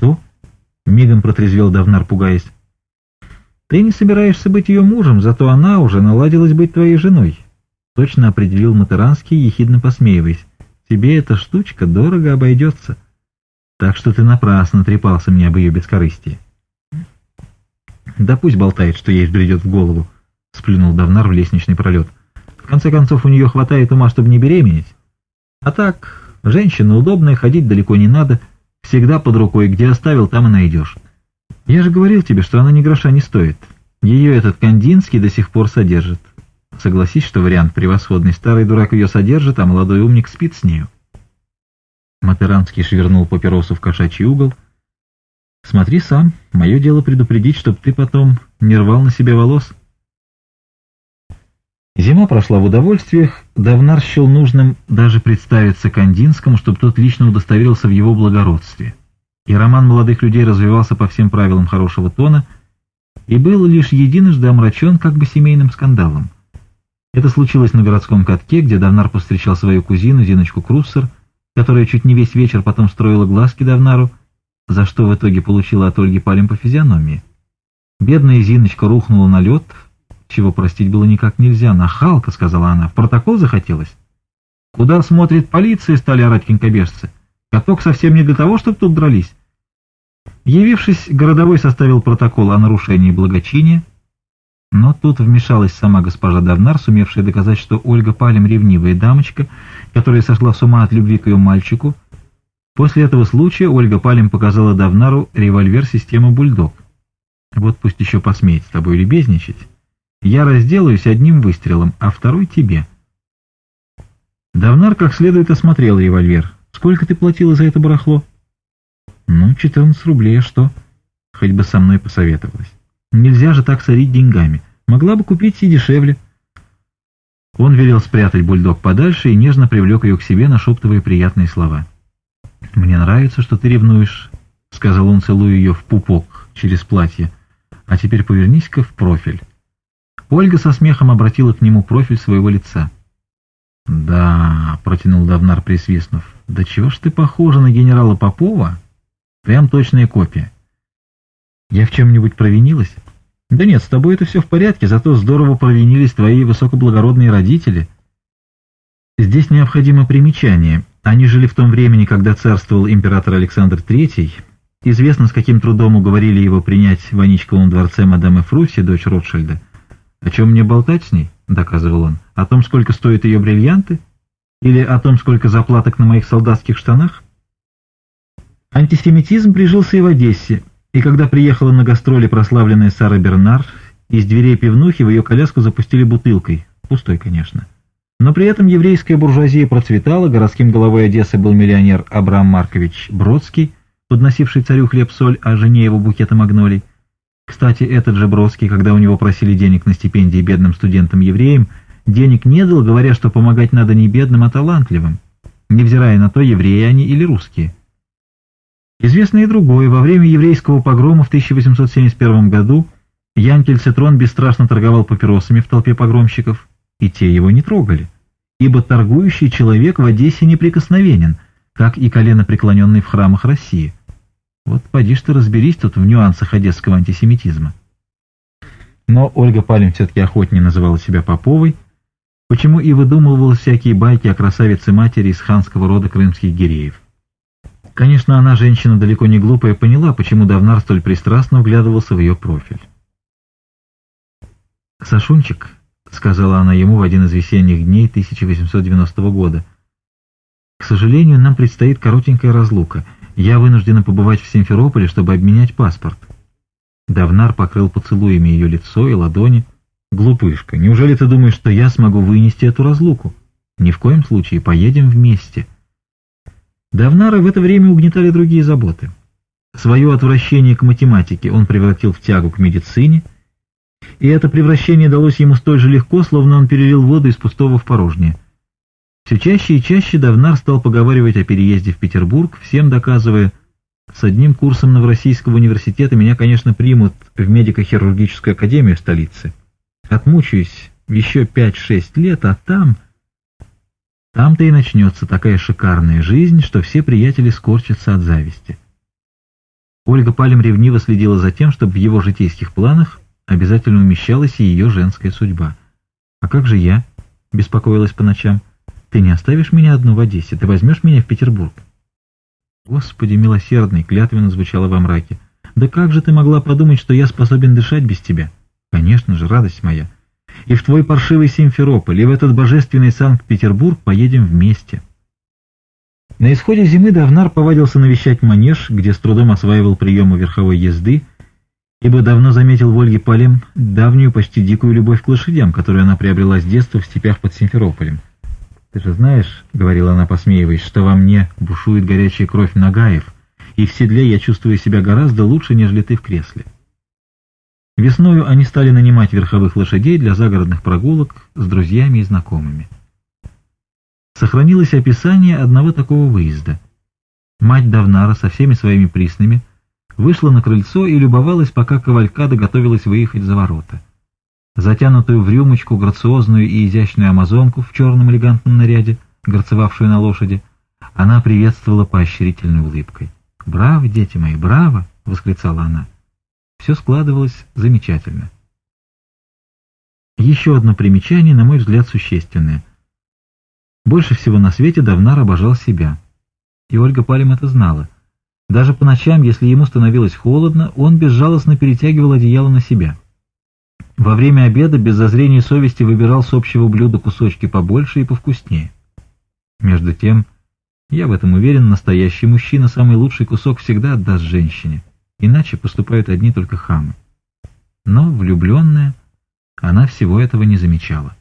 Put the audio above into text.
что?» — мигом протрезвел Давнар, пугаясь. «Ты не собираешься быть ее мужем, зато она уже наладилась быть твоей женой», — точно определил Матеранский, ехидно посмеиваясь. «Тебе эта штучка дорого обойдется. Так что ты напрасно трепался мне об ее бескорыстии». «Да пусть болтает, что ей бредет в голову», — сплюнул Давнар в лестничный пролет. «В конце концов, у нее хватает ума, чтобы не беременеть. А так, женщина удобная, ходить далеко не надо». Всегда под рукой, где оставил, там и найдешь. Я же говорил тебе, что она ни гроша не стоит. Ее этот Кандинский до сих пор содержит. Согласись, что вариант превосходный. Старый дурак ее содержит, а молодой умник спит с нею. Матеранский швырнул папиросу в кошачий угол. «Смотри сам. Мое дело предупредить, чтоб ты потом не рвал на себе волос». Зима прошла в удовольствиях, Давнар счел нужным даже представиться Кандинскому, чтобы тот лично удостоверился в его благородстве. И роман молодых людей развивался по всем правилам хорошего тона и был лишь единожды омрачен как бы семейным скандалом. Это случилось на городском катке, где Давнар повстречал свою кузину Зиночку Круссер, которая чуть не весь вечер потом строила глазки Давнару, за что в итоге получила от Ольги палем по физиономии. Бедная Зиночка рухнула на лед, чего простить было никак нельзя. «Нахалка», — сказала она, — «в протокол захотелось?» «Куда смотрит полиция?» — стали орать конькобежцы. «Каток совсем не для того, чтобы тут дрались». Явившись, городовой составил протокол о нарушении благочиния, но тут вмешалась сама госпожа Давнар, сумевшая доказать, что Ольга Палем ревнивая дамочка, которая сошла с ума от любви к ее мальчику. После этого случая Ольга Палем показала Давнару револьвер системы «Бульдог». «Вот пусть еще посмеет с тобой любезничать». Я разделаюсь одним выстрелом, а второй тебе. Давнар как следует осмотрел револьвер. Сколько ты платила за это барахло? Ну, 14 рублей, а что? Хоть бы со мной посоветовалась. Нельзя же так сорить деньгами. Могла бы купить и дешевле. Он велел спрятать бульдог подальше и нежно привлек ее к себе, нашептывая приятные слова. «Мне нравится, что ты ревнуешь», — сказал он, целуя ее в пупок через платье. «А теперь повернись-ка в профиль». Ольга со смехом обратила к нему профиль своего лица. «Да», — протянул Давнар, присвистнув, — «да чего ж ты похожа на генерала Попова? Прям точная копия». «Я в чем-нибудь провинилась?» «Да нет, с тобой это все в порядке, зато здорово провинились твои высокоблагородные родители». Здесь необходимо примечание. Они жили в том времени, когда царствовал император Александр III. Известно, с каким трудом уговорили его принять в Аничковом дворце мадам Эфруси, дочь Ротшильда. «О чем мне болтать с ней?» — доказывал он. «О том, сколько стоят ее бриллианты? Или о том, сколько заплаток на моих солдатских штанах?» Антисемитизм прижился и в Одессе, и когда приехала на гастроли прославленная Сара Бернар, из дверей пивнухи в ее коляску запустили бутылкой, пустой, конечно. Но при этом еврейская буржуазия процветала, городским головой Одессы был миллионер Абрам Маркович Бродский, подносивший царю хлеб-соль, а жене его букета магнолий. Кстати, этот же Бровский, когда у него просили денег на стипендии бедным студентам-евреям, денег не дал, говоря, что помогать надо не бедным, а талантливым, невзирая на то, евреи они или русские. Известно и другое. Во время еврейского погрома в 1871 году Янкель Цитрон бесстрашно торговал папиросами в толпе погромщиков, и те его не трогали, ибо торгующий человек в Одессе неприкосновенен, как и колено преклоненный в храмах России – вот поди что разберись тут в нюансах одесского антисемитизма. Но Ольга Палим все-таки охотнее называла себя Поповой, почему и выдумывала всякие байки о красавице-матери из ханского рода крымских гиреев. Конечно, она, женщина далеко не глупая, поняла, почему Давнар столь пристрастно вглядывался в ее профиль. «Сашунчик», — сказала она ему в один из весенних дней 1890 года, — «к сожалению, нам предстоит коротенькая разлука — я вынуждена побывать в Симферополе, чтобы обменять паспорт. Давнар покрыл поцелуями ее лицо и ладони. «Глупышка, неужели ты думаешь, что я смогу вынести эту разлуку? Ни в коем случае, поедем вместе». Давнары в это время угнетали другие заботы. Свое отвращение к математике он превратил в тягу к медицине, и это превращение далось ему столь же легко, словно он перелил воду из пустого в порожнее – все чаще и чаще Давнар стал поговаривать о переезде в Петербург, всем доказывая, с одним курсом Новороссийского университета меня, конечно, примут в медико-хирургическую академию столицы. Отмучаюсь еще 5-6 лет, а там... Там-то и начнется такая шикарная жизнь, что все приятели скорчатся от зависти. Ольга Палем ревниво следила за тем, чтобы в его житейских планах обязательно умещалась и ее женская судьба. «А как же я?» — беспокоилась по ночам. — ты не оставишь меня одну в Одессе, ты возьмешь меня в Петербург. Господи, милосердный, клятвенно звучало во мраке. Да как же ты могла подумать, что я способен дышать без тебя? Конечно же, радость моя. И в твой паршивый Симферополь, и в этот божественный Санкт-Петербург поедем вместе. На исходе зимы Давнар повадился навещать манеж, где с трудом осваивал приемы верховой езды, ибо давно заметил в Ольге Палем давнюю, почти дикую любовь к лошадям, которую она приобрела с детства в степях под Симферополем. «Ты же знаешь, — говорила она, посмеиваясь, — что во мне бушует горячая кровь Нагаев, и в седле я чувствую себя гораздо лучше, нежели ты в кресле». Весною они стали нанимать верховых лошадей для загородных прогулок с друзьями и знакомыми. Сохранилось описание одного такого выезда. Мать Давнара со всеми своими приснами вышла на крыльцо и любовалась, пока кавалькада готовилась выехать за ворота затянутую в рюмочку грациозную и изящную амазонку в черном элегантном наряде, горцевавшую на лошади, она приветствовала поощрительной улыбкой. «Браво, дети мои, браво!» — восклицала она. Все складывалось замечательно. Еще одно примечание, на мой взгляд, существенное. Больше всего на свете Давнар обожал себя. И Ольга Палем это знала. Даже по ночам, если ему становилось холодно, он безжалостно перетягивал одеяло на себя. Во время обеда без зазрения совести выбирал с общего блюда кусочки побольше и повкуснее. Между тем, я в этом уверен, настоящий мужчина самый лучший кусок всегда отдаст женщине, иначе поступают одни только хамы. Но влюбленная, она всего этого не замечала.